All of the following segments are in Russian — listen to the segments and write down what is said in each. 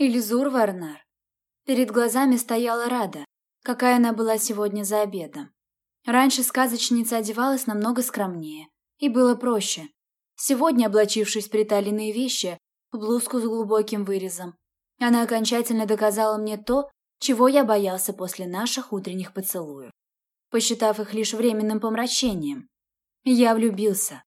Ильзур Варнар. Перед глазами стояла Рада, какая она была сегодня за обедом. Раньше сказочница одевалась намного скромнее, и было проще. Сегодня, облачившись в приталенные вещи, в блузку с глубоким вырезом, она окончательно доказала мне то, чего я боялся после наших утренних поцелуев, посчитав их лишь временным помрачением. Я влюбился.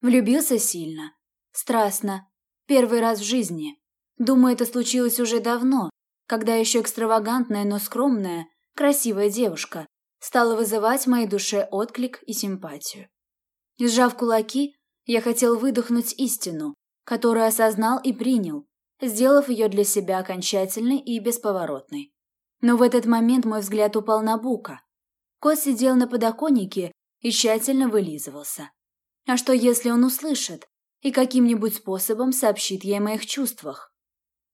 Влюбился сильно, страстно, первый раз в жизни. Думаю, это случилось уже давно, когда еще экстравагантная, но скромная, красивая девушка стала вызывать в моей душе отклик и симпатию. Сжав кулаки, я хотел выдохнуть истину, которую осознал и принял, сделав ее для себя окончательной и бесповоротной. Но в этот момент мой взгляд упал на Бука. Кот сидел на подоконнике и тщательно вылизывался. А что, если он услышит и каким-нибудь способом сообщит ей о моих чувствах?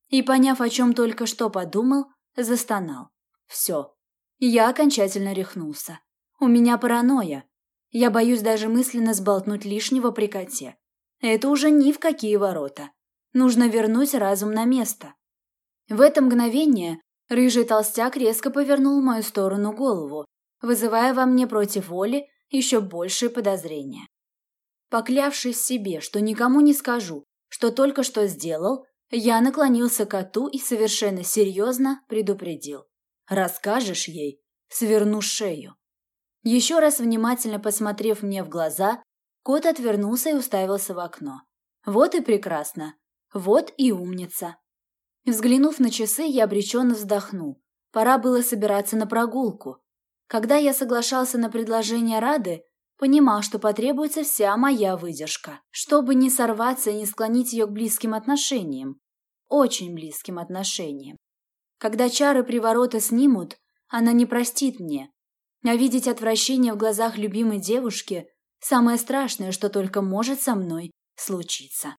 И, поняв, о чем только что подумал, застонал. Все. Я окончательно рехнулся. У меня паранойя. Я боюсь даже мысленно сболтнуть лишнего при коте. Это уже ни в какие ворота. Нужно вернуть разум на место. В это мгновение рыжий толстяк резко повернул в мою сторону голову, вызывая во мне против воли еще большие подозрения. Поклявшись себе, что никому не скажу, что только что сделал, я наклонился к коту и совершенно серьезно предупредил. «Расскажешь ей, сверну шею». Еще раз внимательно посмотрев мне в глаза, кот отвернулся и уставился в окно. «Вот и прекрасно. Вот и умница». Взглянув на часы, я обреченно вздохнул. Пора было собираться на прогулку. Когда я соглашался на предложение Рады, понимал, что потребуется вся моя выдержка, чтобы не сорваться и не склонить ее к близким отношениям. Очень близким отношениям. Когда чары приворота снимут, она не простит мне. А видеть отвращение в глазах любимой девушки – самое страшное, что только может со мной случиться.